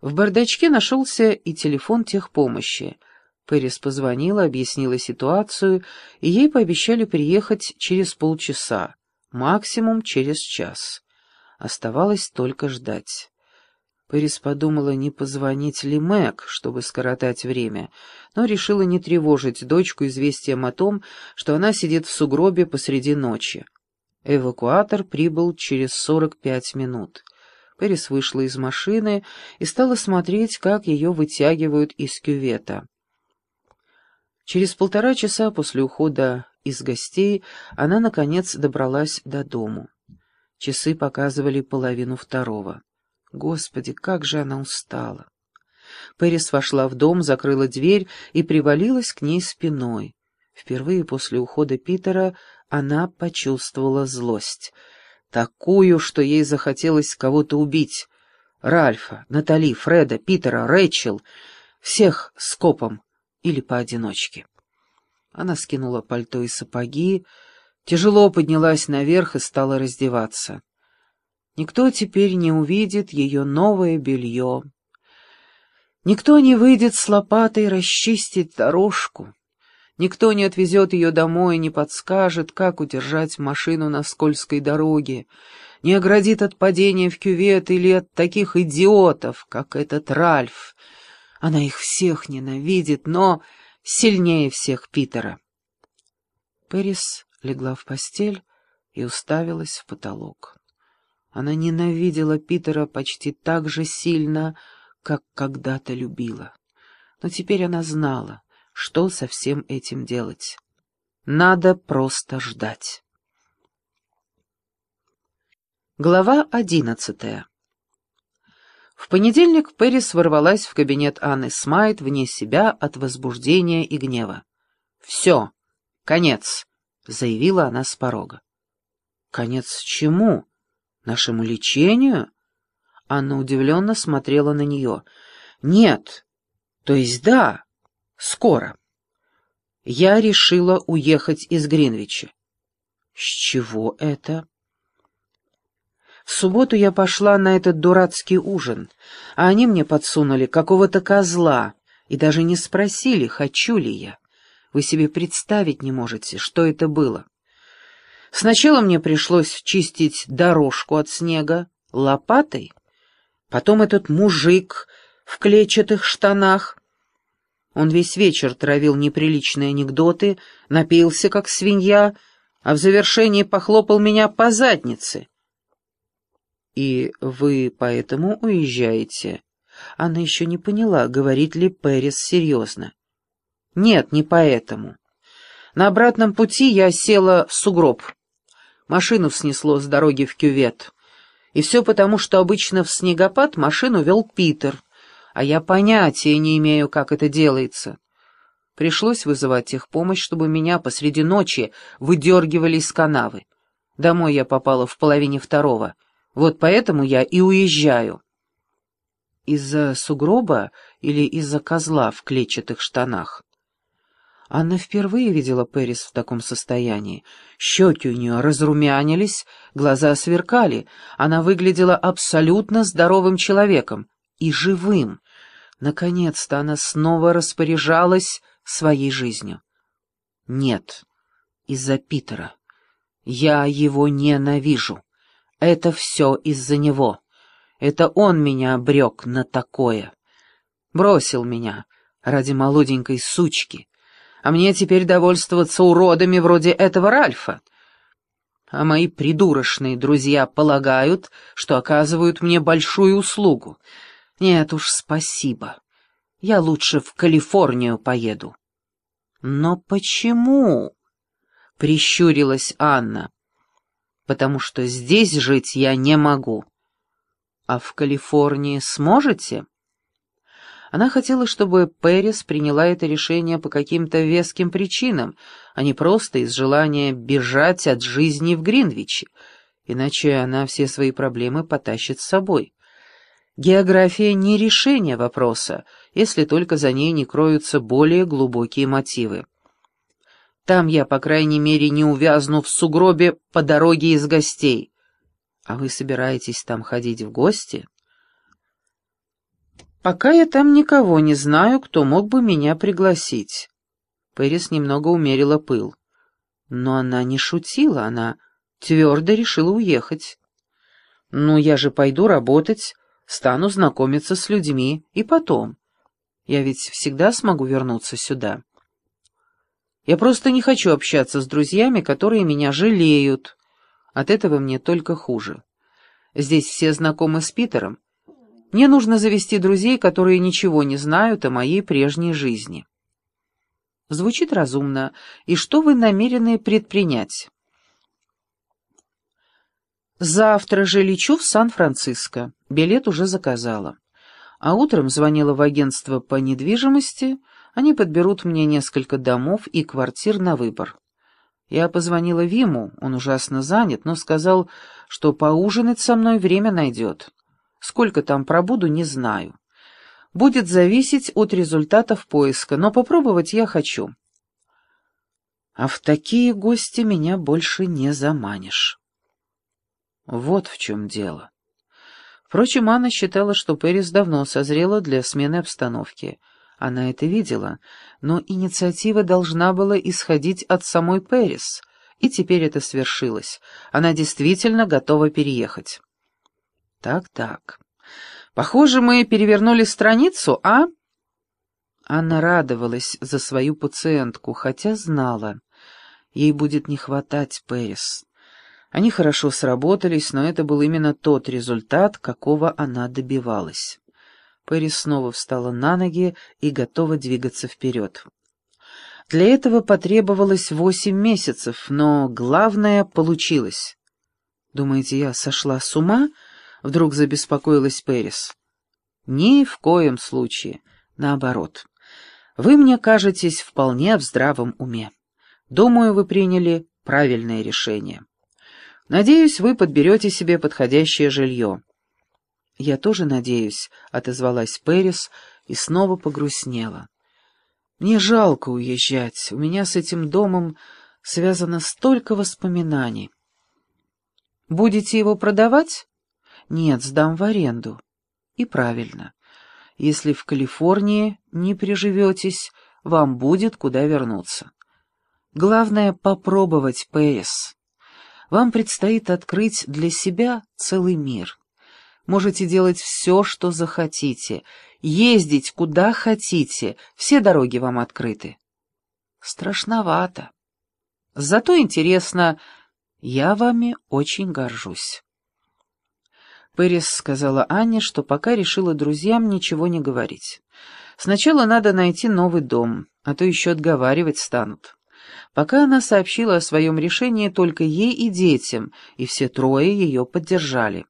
В бардачке нашелся и телефон техпомощи. Пэрис позвонила, объяснила ситуацию, и ей пообещали приехать через полчаса, максимум через час. Оставалось только ждать. Пэрис подумала, не позвонить ли Мэг, чтобы скоротать время, но решила не тревожить дочку известием о том, что она сидит в сугробе посреди ночи. Эвакуатор прибыл через сорок пять минут. Пэрис вышла из машины и стала смотреть, как ее вытягивают из кювета. Через полтора часа после ухода из гостей она, наконец, добралась до дому. Часы показывали половину второго. Господи, как же она устала! Пэрис вошла в дом, закрыла дверь и привалилась к ней спиной. Впервые после ухода Питера она почувствовала злость. Такую, что ей захотелось кого-то убить. Ральфа, Натали, Фреда, Питера, Рэйчел. Всех скопом или поодиночке. Она скинула пальто и сапоги, тяжело поднялась наверх и стала раздеваться. Никто теперь не увидит ее новое белье. Никто не выйдет с лопатой расчистить дорожку. Никто не отвезет ее домой не подскажет, как удержать машину на скользкой дороге, не оградит от падения в кювет или от таких идиотов, как этот Ральф. Она их всех ненавидит, но сильнее всех Питера. Пэрис легла в постель и уставилась в потолок. Она ненавидела Питера почти так же сильно, как когда-то любила. Но теперь она знала, что со всем этим делать. Надо просто ждать. Глава одиннадцатая В понедельник Пэрис ворвалась в кабинет Анны Смайт вне себя от возбуждения и гнева. «Все, конец», — заявила она с порога. «Конец чему?» Нашему лечению? Анна удивленно смотрела на нее. Нет, то есть да, скоро. Я решила уехать из Гринвича. С чего это? В субботу я пошла на этот дурацкий ужин, а они мне подсунули какого-то козла и даже не спросили, хочу ли я. Вы себе представить не можете, что это было. Сначала мне пришлось чистить дорожку от снега лопатой, потом этот мужик в клетчатых штанах. Он весь вечер травил неприличные анекдоты, напился, как свинья, а в завершении похлопал меня по заднице. «И вы поэтому уезжаете?» Она еще не поняла, говорит ли Перес серьезно. «Нет, не поэтому. На обратном пути я села в сугроб. Машину снесло с дороги в кювет. И все потому, что обычно в снегопад машину вел Питер, а я понятия не имею, как это делается. Пришлось вызывать техпомощь, чтобы меня посреди ночи выдергивали из канавы. Домой я попала в половине второго. Вот поэтому я и уезжаю. Из-за сугроба или из-за козла в клетчатых штанах? Анна впервые видела Пэрис в таком состоянии. Щеки у нее разрумянились, глаза сверкали. Она выглядела абсолютно здоровым человеком и живым. Наконец-то она снова распоряжалась своей жизнью. Нет, из-за Питера. Я его ненавижу. Это все из-за него. Это он меня обрек на такое. Бросил меня ради молоденькой сучки а мне теперь довольствоваться уродами вроде этого Ральфа. А мои придурочные друзья полагают, что оказывают мне большую услугу. Нет уж, спасибо. Я лучше в Калифорнию поеду. Но почему? Прищурилась Анна. Потому что здесь жить я не могу. А в Калифорнии сможете? Она хотела, чтобы Пэрис приняла это решение по каким-то веским причинам, а не просто из желания бежать от жизни в Гринвиче, иначе она все свои проблемы потащит с собой. География не решение вопроса, если только за ней не кроются более глубокие мотивы. Там я, по крайней мере, не увязну в сугробе по дороге из гостей. А вы собираетесь там ходить в гости?» «Пока я там никого не знаю, кто мог бы меня пригласить». Пэрис немного умерила пыл. Но она не шутила, она твердо решила уехать. «Ну, я же пойду работать, стану знакомиться с людьми, и потом. Я ведь всегда смогу вернуться сюда. Я просто не хочу общаться с друзьями, которые меня жалеют. От этого мне только хуже. Здесь все знакомы с Питером. Мне нужно завести друзей, которые ничего не знают о моей прежней жизни». Звучит разумно. И что вы намерены предпринять? Завтра же лечу в Сан-Франциско. Билет уже заказала. А утром звонила в агентство по недвижимости. Они подберут мне несколько домов и квартир на выбор. Я позвонила Виму, он ужасно занят, но сказал, что поужинать со мной время найдет. Сколько там пробуду, не знаю будет зависеть от результатов поиска, но попробовать я хочу. А в такие гости меня больше не заманишь. Вот в чем дело. Впрочем, Анна считала, что Пэрис давно созрела для смены обстановки. Она это видела, но инициатива должна была исходить от самой Пэрис, и теперь это свершилось. Она действительно готова переехать. Так-так. Похоже, мы перевернули страницу, а? Анна радовалась за свою пациентку, хотя знала, ей будет не хватать Пэрис. Они хорошо сработались, но это был именно тот результат, какого она добивалась. Пэрис снова встала на ноги и готова двигаться вперед. Для этого потребовалось восемь месяцев, но главное получилось. «Думаете, я сошла с ума?» Вдруг забеспокоилась Пэрис. «Ни в коем случае. Наоборот. Вы мне кажетесь вполне в здравом уме. Думаю, вы приняли правильное решение. Надеюсь, вы подберете себе подходящее жилье». «Я тоже надеюсь», — отозвалась Пэрис и снова погрустнела. «Мне жалко уезжать. У меня с этим домом связано столько воспоминаний». «Будете его продавать?» Нет, сдам в аренду. И правильно. Если в Калифорнии не приживетесь, вам будет куда вернуться. Главное — попробовать ПС. Вам предстоит открыть для себя целый мир. Можете делать все, что захотите, ездить куда хотите, все дороги вам открыты. Страшновато. Зато интересно, я вами очень горжусь. Пэрис сказала Анне, что пока решила друзьям ничего не говорить. Сначала надо найти новый дом, а то еще отговаривать станут. Пока она сообщила о своем решении только ей и детям, и все трое ее поддержали.